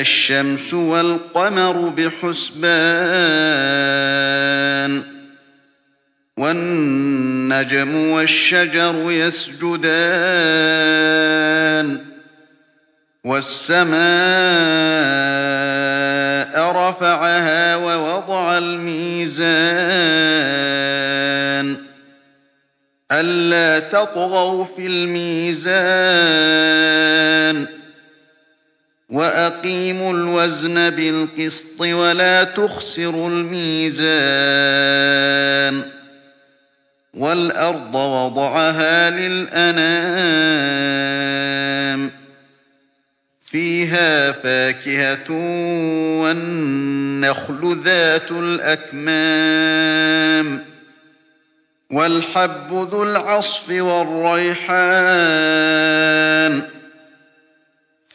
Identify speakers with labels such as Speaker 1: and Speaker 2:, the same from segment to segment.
Speaker 1: الشَّمْسُ وَالْقَمَرُ بِحُسْبَانٍ وَالنَّجْمُ وَالشَّجَرُ يَسْجُدَانِ وَالسَّمَاءَ رَفَعَهَا وَوَضَعَ الْمِيزَانَ أَلَّا تَطْغَوْا فِي الْمِيزَانِ وَأَقِيمُوا الْوَزْنَ بِالْقِسْطِ وَلَا تُخْسِرُوا الْمِيزَانَ وَالْأَرْضَ وَضَعَهَا لِلْأَنَامِ فِيهَا فَاكِهَةٌ وَالنَّخْلُ ذَاتُ الْأَكْمَامِ وَالْحَبُّ ذُو الْعَصْفِ وَالرَّيْحَانُ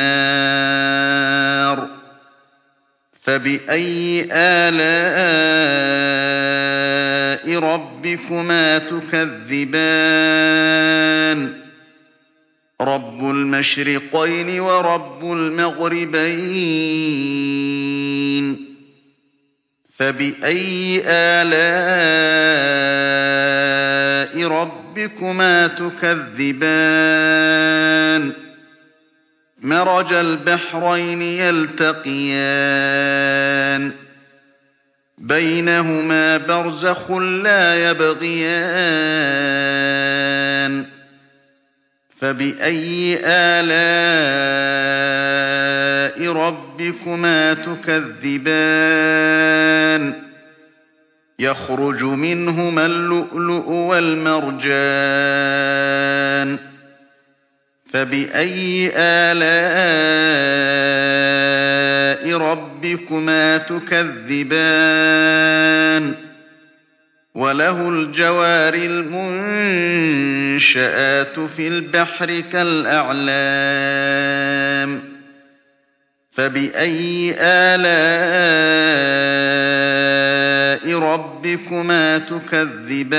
Speaker 1: نَّارٍ فَبِأَيِّ آلَاءِ رَبِّكُمَا تُكَذِّبَانِ؟ رَبُّ الْمَشْرِقَيْنِ وَرَبُّ الْمَغْرِبَيْنِ. فَبِأَيِّ آلَاءِ رَبِّكُمَا تُكَذِّبَانِ؟ مَرَجَ الْبَحْرَيْنِ يَلْتَقِيَانِ. بَيْنَهُمَا بَرْزَخٌ لَّا يَبْغِيَانِ. فَبِأَيِّ آلَاءِ رَبِّكُمَا تُكَذِّبَانِ؟ يَخْرُجُ مِنْهُمَا اللُّؤْلُؤُ وَالْمَرْجَانُ. فَبِأَيِّ آلَاءِ رَبِّكُمَا تُكَذِّبَانِ وَلَهُ الْجَوَارِ الْمُنشَآتُ فِي الْبَحْرِ كَالْأَعْلَامِ فَبِأَيِّ آلَاءِ رَبِّكُمَا تُكَذِّبَانِ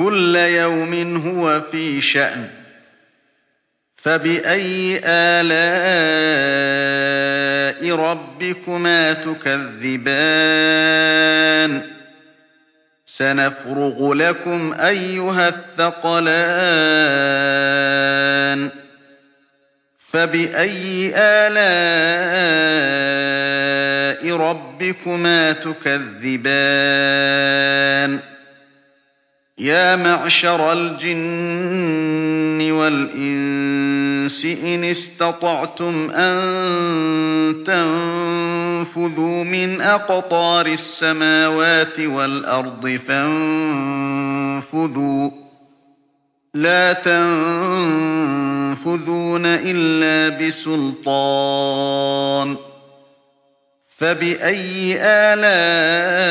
Speaker 1: كُلَّ يَوْمٍ هُوَ فِي شَأْنٍ. فَبِأَيِّ آلَاءِ رَبِّكُمَا تُكَذِّبَانِ؟ سَنَفْرُغُ لَكُمْ أَيُّهَ الثَّقَلَانِ. فَبِأَيِّ آلَاءِ رَبِّكُمَا تُكَذِّبَانِ؟ يَا مَعْشَرَ الْجِنِّ وَالْإِنسِ إِنِ اسْتَطَعْتُمْ أَن تَنفُذُوا مِنْ أَقْطَارِ السَّمَاوَاتِ وَالْأَرْضِ فَانفُذُوا ۚ. لَا تَنفُذُونَ إِلَّا بِسُلْطَانٍ. فَبِأَيِّ آلَاءِ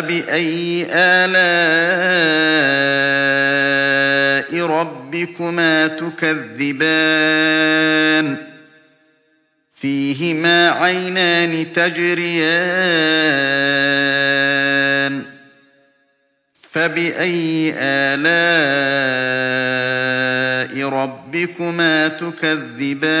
Speaker 1: فَبِأَيِّ آلَاءِ رَبِّكُمَا تُكَذِّبَانِ؟ فِيهِمَا عَيْنَانِ تَجْرِيَانِ. فَبِأَيِّ آلَاءِ رَبِّكُمَا تُكَذِّبَانِ؟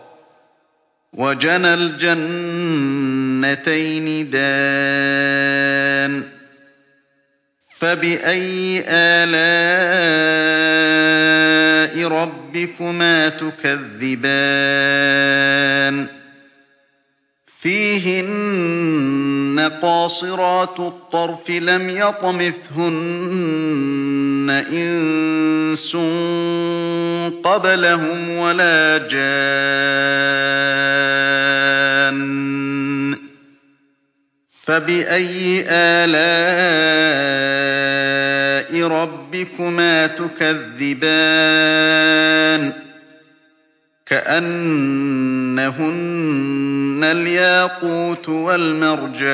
Speaker 1: وَجَنَى الْجَنَّتَيْنِ دَانٍ فَبِأَيِّ آلَاءِ رَبِّكُمَا تُكَذِّبَانِ فِيهِنَّ قَاصِرَاتُ الطَّرْفِ لَمْ يَطْمِثْهُنَّ إِنسٌ قَبْلَهُمْ وَلَا جَانٌّ فَبِأَيِّ آلَاءِ رَبِّكُمَا تُكَذِّبَانِ كَأَنَّهُنَّ الْيَاقُوتُ وَالْمَرْجَانُ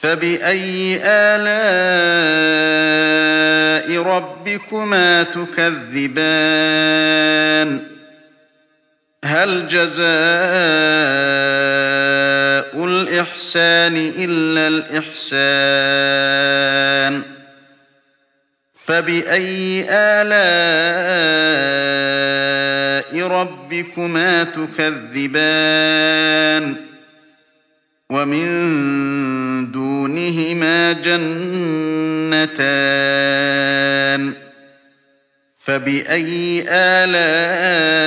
Speaker 1: فَبِأَيِّ آلَاءِ رَبِّكُمَا تُكَذِّبَانِ هَلْ جَزَاءُ الْإِحْسَانِ إِلَّا الْإِحْسَانُ فَبِأَيِّ آلَاءِ رَبِّكُمَا تُكَذِّبَانِ وَمِن دُونِهِمَا جَنَّتَانِ فَبِأَيِّ آلَاءِ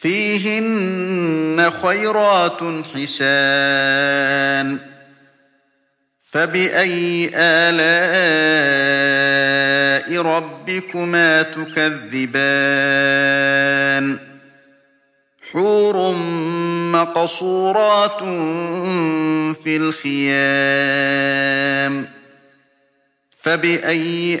Speaker 1: فِيهِنَّ خَيْرَاتٌ حِسَانٌ فَبِأَيِّ آلَاءِ رَبِّكُمَا تُكَذِّبَانِ حُورٌ مَّقْصُورَاتٌ فِي الْخِيَامِ فَبِأَيِّ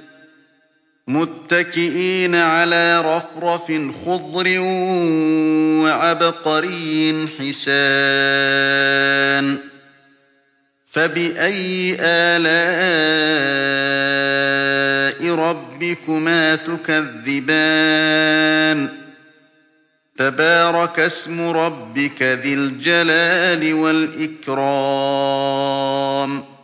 Speaker 1: مُتَّكِئِينَ عَلَىٰ رَفْرَفٍ خُضْرٍ وَعَبْقَرِيٍّ حِسَانٍ. فَبِأَيِّ آلَاءِ رَبِّكُمَا تُكَذِّبَانِ؟ تَبَارَكَ اسْمُ رَبِّكَ ذِي الْجَلَالِ وَالْإِكْرَامِ.